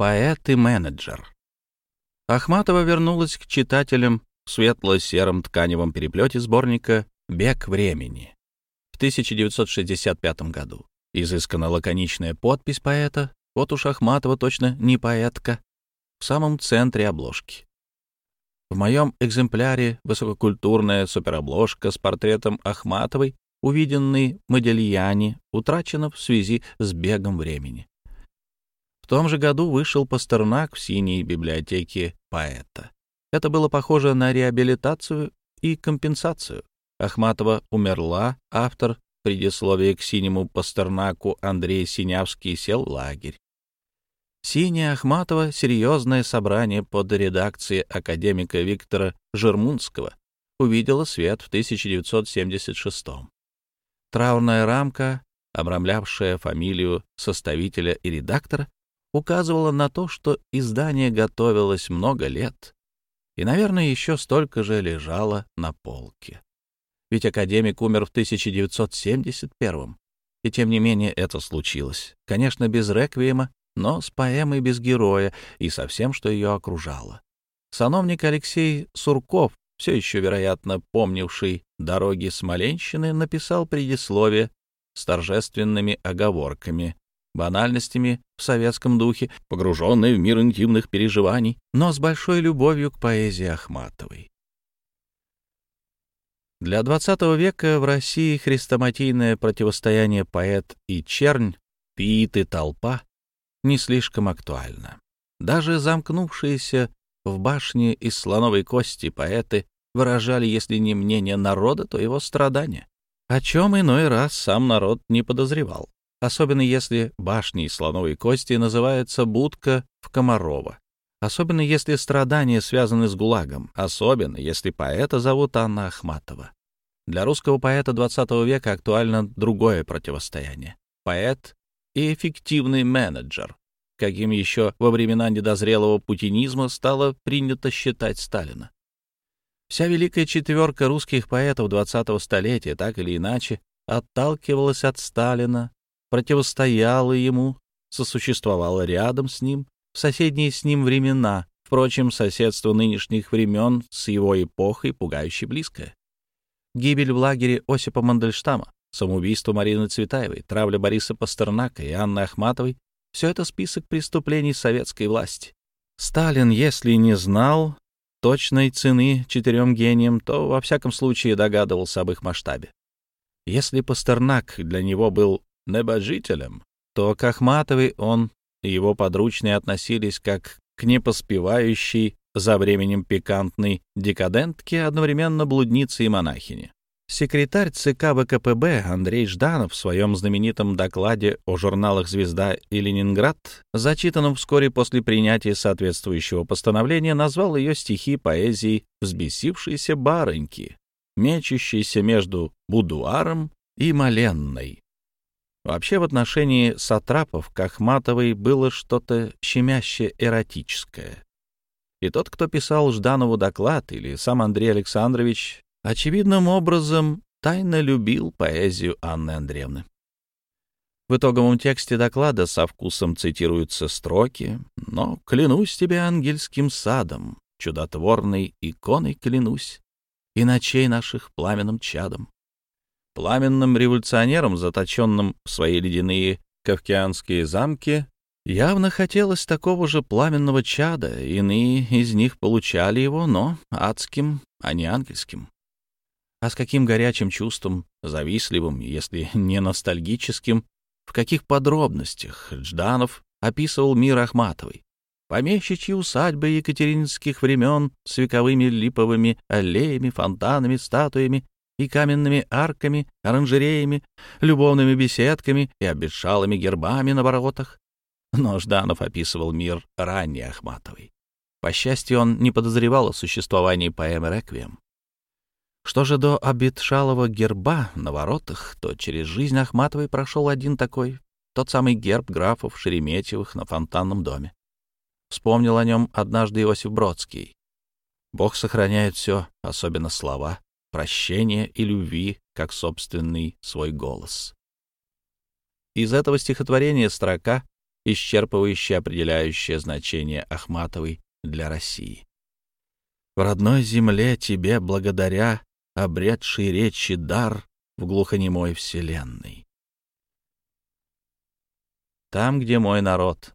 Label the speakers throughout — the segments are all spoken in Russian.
Speaker 1: Поэт и менеджер. Ахматова вернулась к читателям в светло-сером тканевом переплете сборника «Бег времени» в 1965 году. Изысканно лаконичная подпись поэта, вот уж Ахматова точно не поэтка, в самом центре обложки. В моем экземпляре высококультурная суперобложка с портретом Ахматовой, увиденный Модельяне, утрачена в связи с бегом времени. Том же году вышел Пастернак в синей библиотеке поэта. Это было похоже на реабилитацию и компенсацию. Ахматова умерла, автор предисловия к синему Пастернаку Андрей Синявский сел в лагерь. «Синяя Ахматова» — серьезное собрание под редакцией академика Виктора Жермунского увидела свет в 1976 -м. Траурная рамка, обрамлявшая фамилию составителя и редактора, указывала на то, что издание готовилось много лет и, наверное, еще столько же лежало на полке. Ведь академик умер в 1971 и тем не менее это случилось. Конечно, без реквиема, но с поэмой без героя и со всем, что ее окружало. Сановник Алексей Сурков, все еще, вероятно, помнивший дороги Смоленщины, написал предисловие с торжественными оговорками, банальностями в советском духе, погруженный в мир интимных переживаний, но с большой любовью к поэзии Ахматовой. Для XX века в России хрестоматийное противостояние поэт и чернь, пиит и толпа не слишком актуально. Даже замкнувшиеся в башне из слоновой кости поэты выражали, если не мнение народа, то его страдания, о чем иной раз сам народ не подозревал, особенно если башней слоновой кости называется будка в Комарова, особенно если страдания связаны с ГУЛАГом, особенно если поэта зовут Анна Ахматова. Для русского поэта XX века актуально другое противостояние. Поэт и эффективный менеджер, каким еще во времена недозрелого путинизма стало принято считать Сталина. Вся великая четверка русских поэтов XX столетия так или иначе отталкивалась от Сталина, противостояла ему, сосуществовала рядом с ним в соседние с ним времена. Впрочем, соседство нынешних времен с его эпохой пугающе близкое. Гибель в лагере Осипа Мандельштама Самоубийство Марины Цветаевой, травля Бориса Пастернака и Анны Ахматовой — все это список преступлений советской власти. Сталин, если не знал точной цены четырем гениям, то во всяком случае догадывался об их масштабе. Если Пастернак для него был небожителем, то к Ахматовой он и его подручные относились как к непоспевающей за временем пикантной декадентке одновременно блуднице и монахине. Секретарь ЦК ВКПБ Андрей Жданов в своем знаменитом докладе о журналах «Звезда» и «Ленинград», зачитанном вскоре после принятия соответствующего постановления, назвал ее стихи поэзией «Взбесившейся барыньки», мечущейся между будуаром и моленной. Вообще в отношении сатрапов к Ахматовой было что-то щемяще эротическое. И тот, кто писал Жданову доклад, или сам Андрей Александрович, очевидным образом тайно любил поэзию Анны Андреевны. В итоговом тексте доклада со вкусом цитируются строки «Но клянусь тебе ангельским садом, чудотворной иконой клянусь, и ночей наших пламенным чадом». Пламенным революционерам, заточенным в свои ледяные кавкианские замки, явно хотелось такого же пламенного чада, иные из них получали его, но адским, а не ангельским. А с каким горячим чувством, завистливым, если не ностальгическим, в каких подробностях Жданов описывал мир Ахматовой. Помещичьи усадьбы екатерининских времен с вековыми липовыми аллеями, фонтанами, статуями и каменными арками, оранжереями, любовными беседками и обветшалыми гербами на воротах. Но Жданов описывал мир ранней Ахматовой. По счастью, он не подозревал о существовании поэмы «Реквием». Что же до обетшалого герба на воротах, то через жизнь Ахматовой прошел один такой, тот самый герб графов Шереметьевых на фонтанном доме. Вспомнил о нем однажды Иосиф Бродский. Бог сохраняет все, особенно слова, прощения и любви, как собственный свой голос. Из этого стихотворения строка исчерпывающее определяющее значение Ахматовой для России. В родной земле тебе благодаря, обретший речи дар в глухонемой вселенной. Там, где мой народ.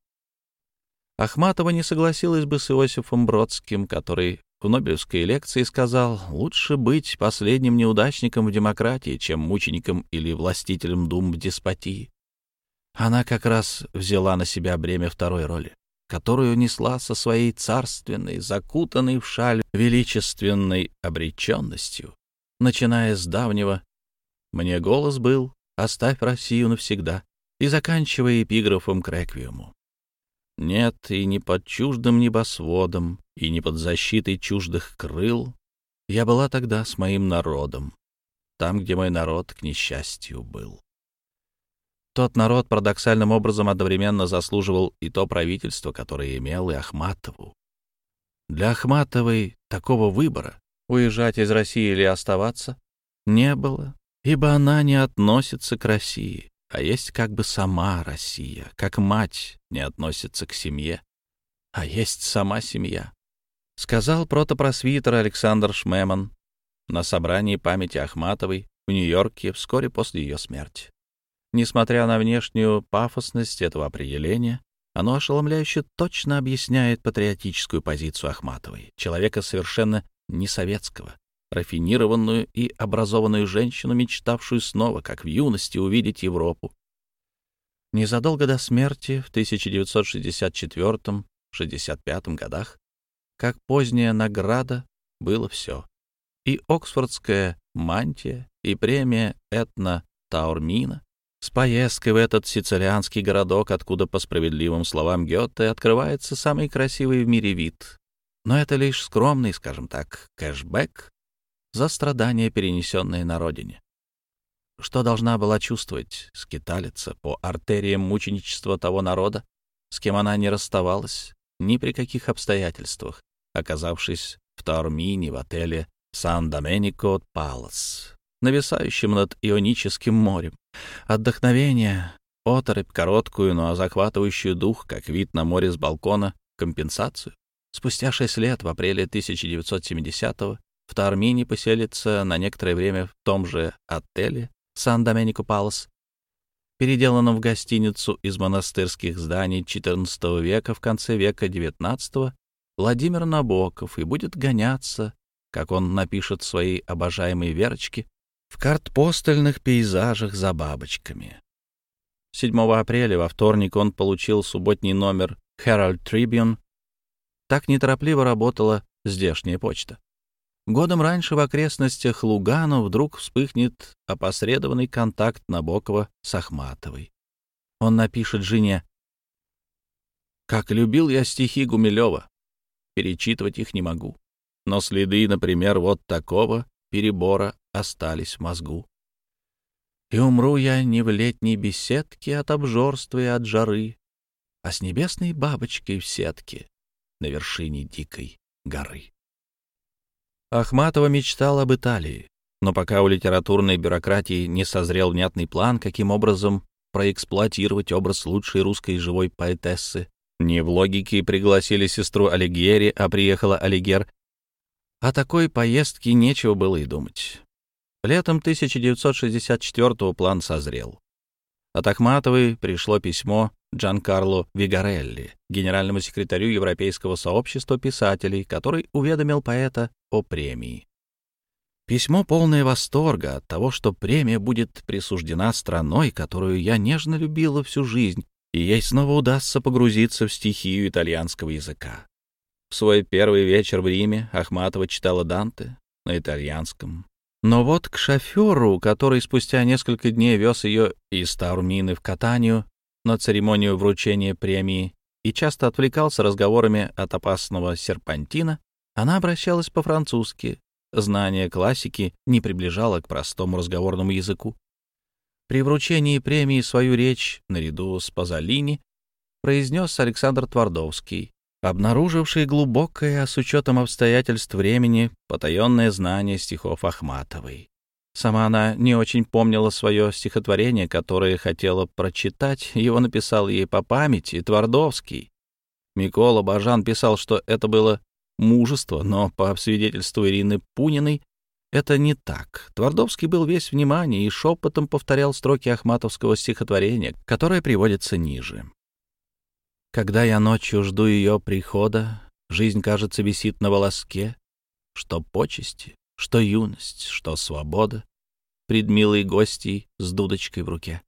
Speaker 1: Ахматова не согласилась бы с Иосифом Бродским, который в Нобелевской лекции сказал, лучше быть последним неудачником в демократии, чем мучеником или властителем дум в деспотии. Она как раз взяла на себя бремя второй роли, которую несла со своей царственной, закутанной в шаль величественной обреченностью, начиная с давнего «Мне голос был, оставь Россию навсегда» и заканчивая эпиграфом к реквиему. Нет, и не под чуждым небосводом, и не под защитой чуждых крыл. Я была тогда с моим народом, там, где мой народ, к несчастью, был. Тот народ парадоксальным образом одновременно заслуживал и то правительство, которое имел и Ахматову. Для Ахматовой такого выбора, уезжать из России или оставаться, не было, ибо она не относится к России, а есть как бы сама Россия, как мать не относится к семье, а есть сама семья. Сказал протопросвитер Александр Шмеман на собрании памяти Ахматовой в Нью-Йорке вскоре после ее смерти. Несмотря на внешнюю пафосность этого определения, оно ошеломляюще точно объясняет патриотическую позицию Ахматовой, человека совершенно не советского, рафинированную и образованную женщину, мечтавшую снова, как в юности, увидеть Европу. Незадолго до смерти, в 1964-65 годах, как поздняя награда, было все. И Оксфордская мантия, и премия Этна Таурмина с поездкой в этот сицилианский городок, откуда, по справедливым словам Гёте, открывается самый красивый в мире вид. Но это лишь скромный, скажем так, кэшбэк за страдания, перенесенные на родине. Что должна была чувствовать скиталица по артериям мученичества того народа, с кем она не расставалась ни при каких обстоятельствах, оказавшись в Таурмине в отеле Сан-Доменико Палас, нависающем над Ионическим морем. Отдохновение, оторопь короткую, но захватывающую дух, как вид на море с балкона, компенсацию. Спустя шесть лет, в апреле 1970-го, в Таурмине поселится на некоторое время в том же отеле Сан-Доменико Палас, переделанном в гостиницу из монастырских зданий XIV века в конце века XIX, Владимир Набоков и будет гоняться, как он напишет своей обожаемой Верочке, в картпостельных пейзажах за бабочками. 7 апреля во вторник он получил субботний номер Herald Tribune. Так неторопливо работала здешняя почта. Годом раньше в окрестностях Лугану вдруг вспыхнет опосредованный контакт Набокова с Ахматовой. Он напишет жене «Как любил я стихи Гумилева. Перечитывать их не могу. Но следы, например, вот такого перебора остались в мозгу. И умру я не в летней беседке от обжорства и от жары, а с небесной бабочкой в сетке на вершине дикой горы. Ахматова мечтал об Италии, но пока у литературной бюрократии не созрел внятный план, каким образом проэксплуатировать образ лучшей русской живой поэтессы, не в логике пригласили сестру Алигьери, а приехала Алигер. О такой поездке нечего было и думать. Летом 1964-го план созрел. От Ахматовой пришло письмо Джанкарло Вигарелли, генеральному секретарю Европейского сообщества писателей, который уведомил поэта о премии. Письмо полное восторга от того, что премия будет присуждена страной, которую я нежно любила всю жизнь, и ей снова удастся погрузиться в стихию итальянского языка. В свой первый вечер в Риме Ахматова читала Данте на итальянском, но вот к шоферу, который спустя несколько дней вез ее из Таурмины в Катанию на церемонию вручения премии и часто отвлекался разговорами от опасного серпантина, она обращалась по-французски. Знание классики не приближало к простому разговорному языку. При вручении премии свою речь, наряду с Пазолини, произнес Александр Твардовский, обнаруживший глубокое, а с учетом обстоятельств времени, потаенное знание стихов Ахматовой. Сама она не очень помнила свое стихотворение, которое хотела прочитать. Его написал ей по памяти Твардовский. Микола Бажан писал, что это было мужество, но по свидетельству Ирины Пуниной это не так. Твардовский был весь внимание и шепотом повторял строки ахматовского стихотворения, которое приводится ниже. «Когда я ночью жду ее прихода, жизнь, кажется, висит на волоске, что почести, что юность, что свобода, пред милой гостьей с дудочкой в руке.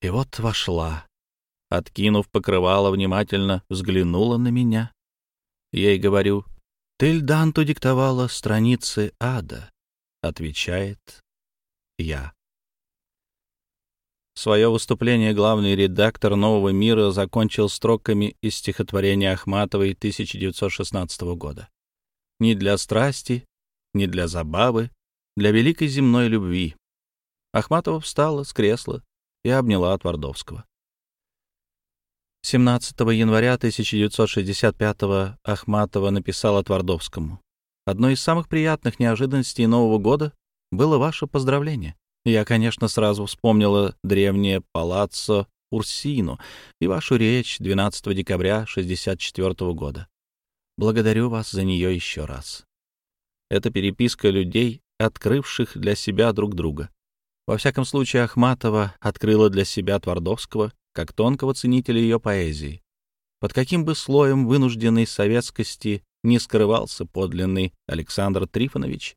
Speaker 1: И вот вошла, откинув покрывало, внимательно взглянула на меня. Ей говорю, «Ты Льданту диктовала страницы ада», — отвечает я. Свое выступление главный редактор «Нового мира» закончил строками из стихотворения Ахматовой 1916 года. «Не для страсти, не для забавы, для великой земной любви». Ахматова встала с кресла и обняла Твардовского. 17 января 1965 Ахматова написала Твардовскому. «Одной из самых приятных неожиданностей Нового года было ваше поздравление. Я, конечно, сразу вспомнила древнее палаццо Урсину и вашу речь 12 декабря 1964 года. Благодарю вас за нее еще раз. Это переписка людей, открывших для себя друг друга. Во всяком случае, Ахматова открыла для себя Твардовского как тонкого ценителя ее поэзии. Под каким бы слоем вынужденной советскости не скрывался подлинный Александр Трифонович,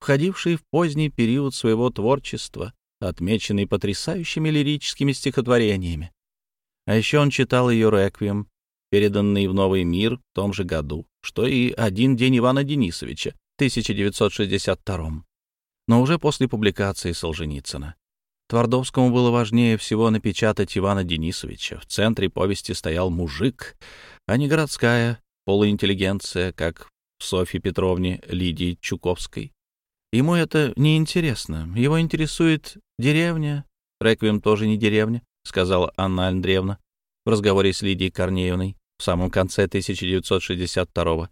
Speaker 1: входивший в поздний период своего творчества, отмеченный потрясающими лирическими стихотворениями. А еще он читал ее «Реквием», переданный в «Новый мир» в том же году, что и «Один день Ивана Денисовича» 1962 но уже после публикации Солженицына. Твардовскому было важнее всего напечатать Ивана Денисовича. В центре повести стоял мужик, а не городская полуинтеллигенция, как в Софье Петровне Лидии Чуковской. Ему это не интересно. Его интересует деревня. Реквием тоже не деревня, сказала Анна Андреевна в разговоре с Лидией Корнеевной в самом конце 1962 -го.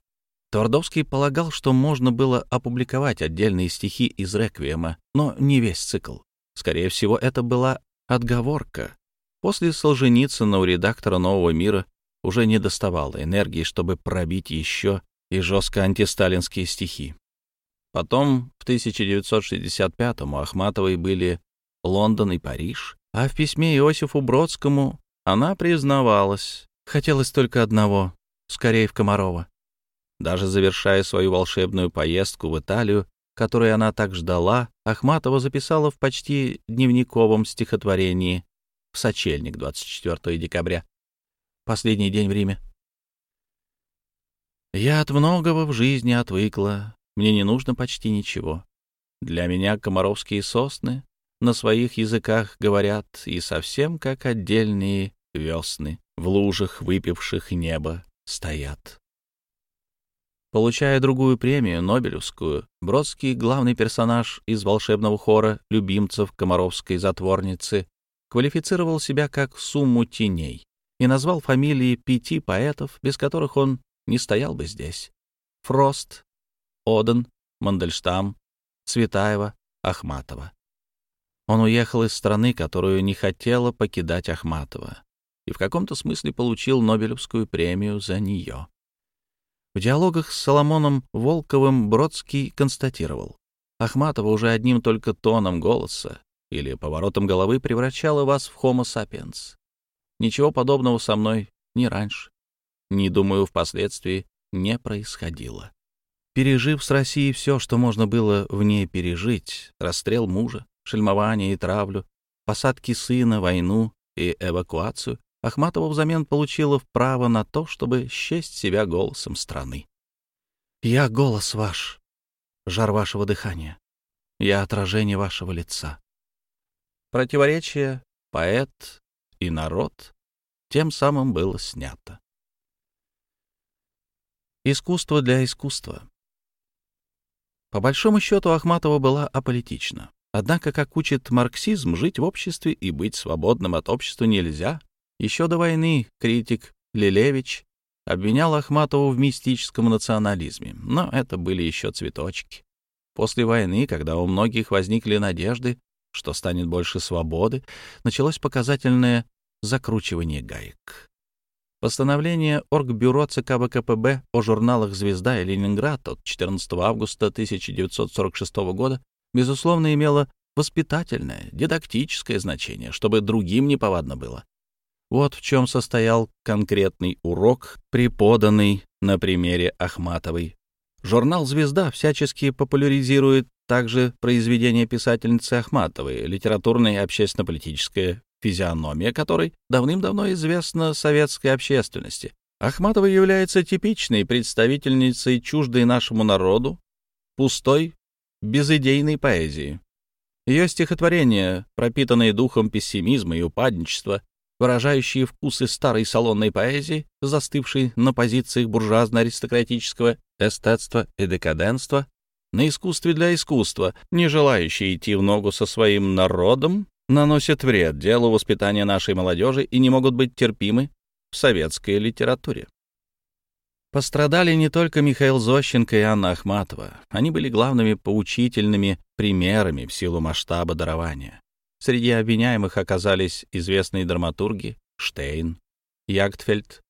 Speaker 1: Твардовский полагал, что можно было опубликовать отдельные стихи из «Реквиема», но не весь цикл. Скорее всего, это была отговорка. После Солженицына у редактора «Нового мира» уже не доставало энергии, чтобы пробить еще и жестко антисталинские стихи. Потом в 1965-м у Ахматовой были Лондон и Париж, а в письме Иосифу Бродскому она признавалась, хотелось только одного — скорее в Комарова. Даже завершая свою волшебную поездку в Италию, которую она так ждала, Ахматова записала в почти дневниковом стихотворении в сочельник 24 декабря, последний день в Риме. «Я от многого в жизни отвыкла, мне не нужно почти ничего. Для меня комаровские сосны на своих языках говорят и совсем как отдельные весны в лужах выпивших небо стоят. Получая другую премию, Нобелевскую, Бродский, главный персонаж из волшебного хора любимцев комаровской затворницы, квалифицировал себя как «сумму теней» и назвал фамилии пяти поэтов, без которых он не стоял бы здесь. Фрост, Оден, Мандельштам, Цветаева, Ахматова. Он уехал из страны, которую не хотела покидать Ахматова, и в каком-то смысле получил Нобелевскую премию за нее. В диалогах с Соломоном Волковым Бродский констатировал, Ахматова уже одним только тоном голоса или поворотом головы превращала вас в homo sapiens. Ничего подобного со мной ни раньше, ни, думаю, впоследствии не происходило. Пережив с Россией все, что можно было в ней пережить, расстрел мужа, шельмование и травлю, посадки сына, войну и эвакуацию, Ахматова взамен получила право на то, чтобы счесть себя голосом страны. «Я голос ваш, жар вашего дыхания, я отражение вашего лица». Противоречие поэт и народ тем самым было снято. Искусство для искусства. По большому счету Ахматова была аполитична. Однако, как учит марксизм, жить в обществе и быть свободным от общества нельзя. Еще до войны критик Лелевич обвинял Ахматову в мистическом национализме, но это были еще цветочки. После войны, когда у многих возникли надежды, что станет больше свободы, началось показательное закручивание гаек. Постановление Оргбюро ЦК ВКПБ о журналах «Звезда» и «Ленинград» от 14 августа 1946 года, безусловно, имело воспитательное, дидактическое значение, чтобы другим не повадно было. Вот в чем состоял конкретный урок, преподанный на примере Ахматовой. Журнал «Звезда» всячески популяризирует также произведения писательницы Ахматовой, литературная и общественно-политическая физиономия которой давным-давно известна советской общественности. Ахматова является типичной представительницей чуждой нашему народу, пустой, безыдейной поэзии. Ее стихотворения, пропитанные духом пессимизма и упадничества, выражающие вкусы старой салонной поэзии, застывшей на позициях буржуазно-аристократического эстетства и декаденства, на искусстве для искусства, не желающие идти в ногу со своим народом, наносят вред делу воспитания нашей молодежи и не могут быть терпимы в советской литературе. Пострадали не только Михаил Зощенко и Анна Ахматова. Они были главными поучительными примерами в силу масштаба дарования. Среди обвиняемых оказались известные драматурги Штейн, Ягдфельд,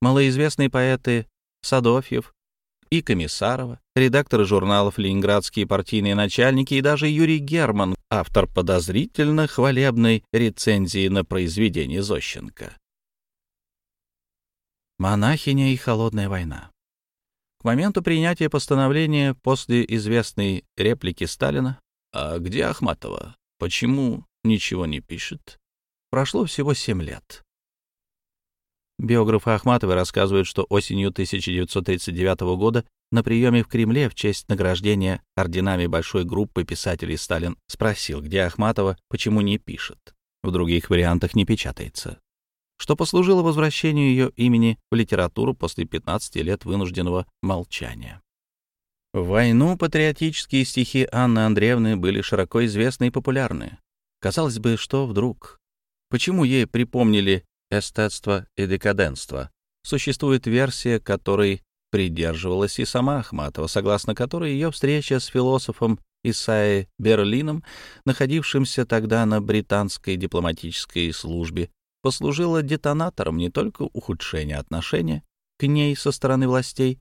Speaker 1: малоизвестные поэты Садофьев, и Комиссарова, редакторы журналов «Ленинградские партийные начальники» и даже Юрий Герман, автор подозрительно хвалебной рецензии на произведение Зощенко. Монахиня и холодная война. К моменту принятия постановления после известной реплики Сталина «А где Ахматова? Почему ничего не пишет?» прошло всего семь лет. Биографы Ахматовой рассказывают, что осенью 1939 года на приеме в Кремле в честь награждения орденами большой группы писателей Сталин спросил, где Ахматова, почему не пишет. В других вариантах не печатается. Что послужило возвращению ее имени в литературу после 15 лет вынужденного молчания. В войну патриотические стихи Анны Андреевны были широко известны и популярны. Казалось бы, что вдруг? Почему ей припомнили эстетство и декаденство. Существует версия, которой придерживалась и сама Ахматова, согласно которой ее встреча с философом Исаи Берлином, находившимся тогда на британской дипломатической службе, послужила детонатором не только ухудшения отношения к ней со стороны властей,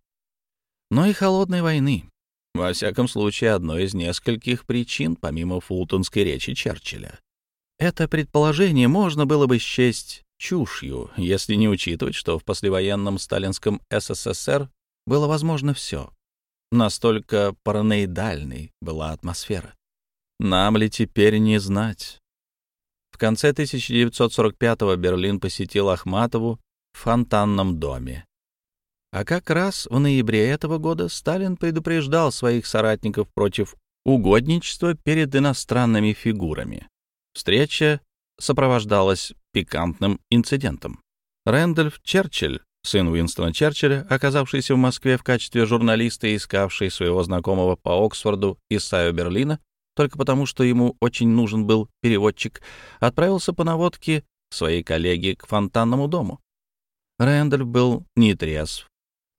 Speaker 1: но и холодной войны. Во всяком случае, одной из нескольких причин, помимо фултонской речи Черчилля. Это предположение можно было бы счесть чушью, если не учитывать, что в послевоенном сталинском СССР было возможно все. Настолько параноидальной была атмосфера. Нам ли теперь не знать? В конце 1945-го Берлин посетил Ахматову в фонтанном доме. А как раз в ноябре этого года Сталин предупреждал своих соратников против угодничества перед иностранными фигурами. Встреча сопровождалась пикантным инцидентом. Рэндольф Черчилль, сын Уинстона Черчилля, оказавшийся в Москве в качестве журналиста искавший своего знакомого по Оксфорду Исаю Берлина, только потому, что ему очень нужен был переводчик, отправился по наводке своей коллеги к фонтанному дому. Рэндольф был нетрезв.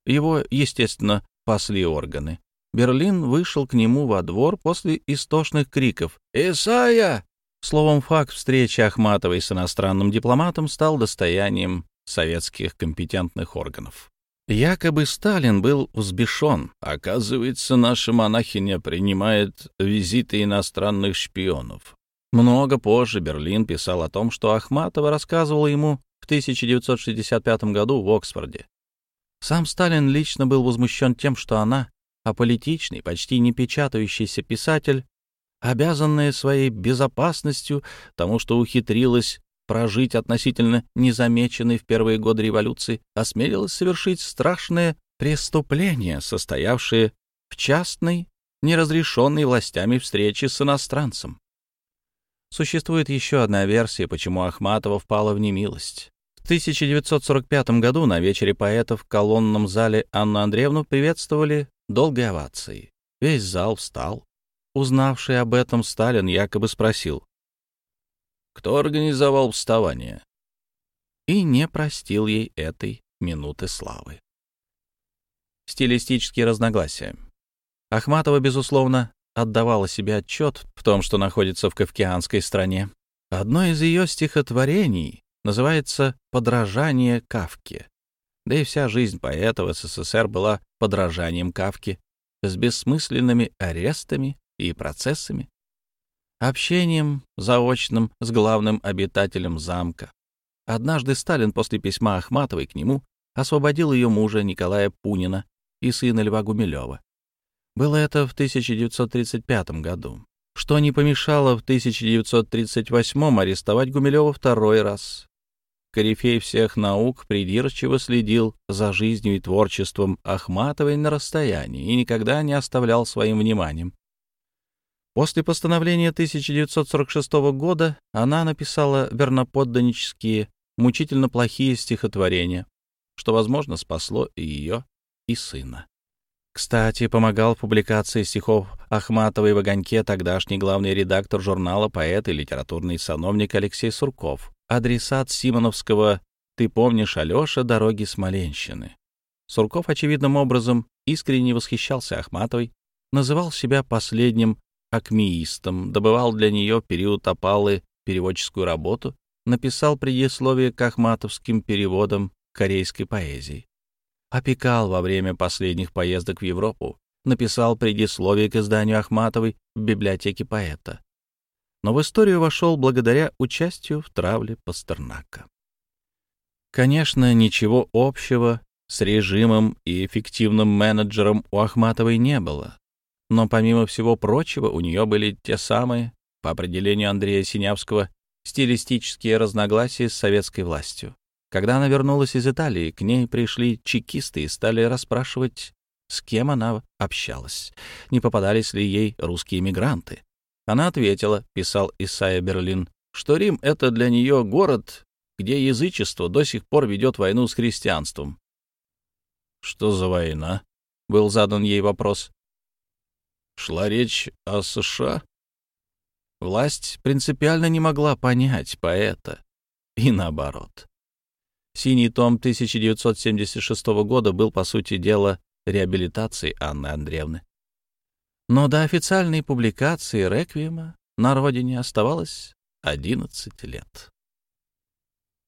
Speaker 1: Его, естественно, пасли органы. Берлин вышел к нему во двор после истошных криков «Исайя! Словом, факт встречи Ахматовой с иностранным дипломатом стал достоянием советских компетентных органов. Якобы Сталин был взбешен. Оказывается, наша монахиня принимает визиты иностранных шпионов. Много позже Берлин писал о том, что Ахматова рассказывала ему в 1965 году в Оксфорде. Сам Сталин лично был возмущен тем, что она, аполитичный, почти не печатающийся писатель, обязанная своей безопасностью тому, что ухитрилась прожить относительно незамеченной в первые годы революции, осмелилась совершить страшное преступление, состоявшее в частной, неразрешенной властями встрече с иностранцем. Существует еще одна версия, почему Ахматова впала в немилость. В 1945 году на вечере поэтов в колонном зале Анну Андреевну приветствовали долгой овацией. Весь зал встал, Узнавший об этом, Сталин якобы спросил, кто организовал вставание, и не простил ей этой минуты славы. Стилистические разногласия. Ахматова, безусловно, отдавала себе отчет в том, что находится в кавкианской стране. Одно из ее стихотворений называется «Подражание Кавке». Да и вся жизнь поэта в СССР была подражанием Кавке с бессмысленными арестами и процессами, общением заочным с главным обитателем замка. Однажды Сталин после письма Ахматовой к нему освободил ее мужа Николая Пунина и сына Льва Гумилева. Было это в 1935 году, что не помешало в 1938 арестовать Гумилева второй раз. Корифей всех наук придирчиво следил за жизнью и творчеством Ахматовой на расстоянии и никогда не оставлял своим вниманием. После постановления 1946 года она написала верноподданнические, мучительно плохие стихотворения, что, возможно, спасло и ее, и сына. Кстати, помогал в публикации стихов Ахматовой в «Огоньке» тогдашний главный редактор журнала, поэт и литературный сановник Алексей Сурков, адресат Симоновского «Ты помнишь, Алеша, дороги Смоленщины». Сурков очевидным образом искренне восхищался Ахматовой, называл себя последним акмеистом, добывал для нее период опалы переводческую работу, написал предисловие к ахматовским переводам корейской поэзии опекал во время последних поездок в Европу, написал предисловие к изданию Ахматовой в библиотеке поэта. Но в историю вошел благодаря участию в травле Пастернака. Конечно, ничего общего с режимом и эффективным менеджером у Ахматовой не было. Но помимо всего прочего, у нее были те самые, по определению Андрея Синявского, стилистические разногласия с советской властью. Когда она вернулась из Италии, к ней пришли чекисты и стали расспрашивать, с кем она общалась, не попадались ли ей русские мигранты. Она ответила, писал Исайя Берлин, что Рим — это для нее город, где язычество до сих пор ведет войну с христианством. «Что за война?» — был задан ей вопрос. «Шла речь о США?» Власть принципиально не могла понять поэта, и наоборот. Синий том 1976 года был, по сути дела, реабилитацией Анны Андреевны. Но до официальной публикации «Реквиема» на родине оставалось 11 лет.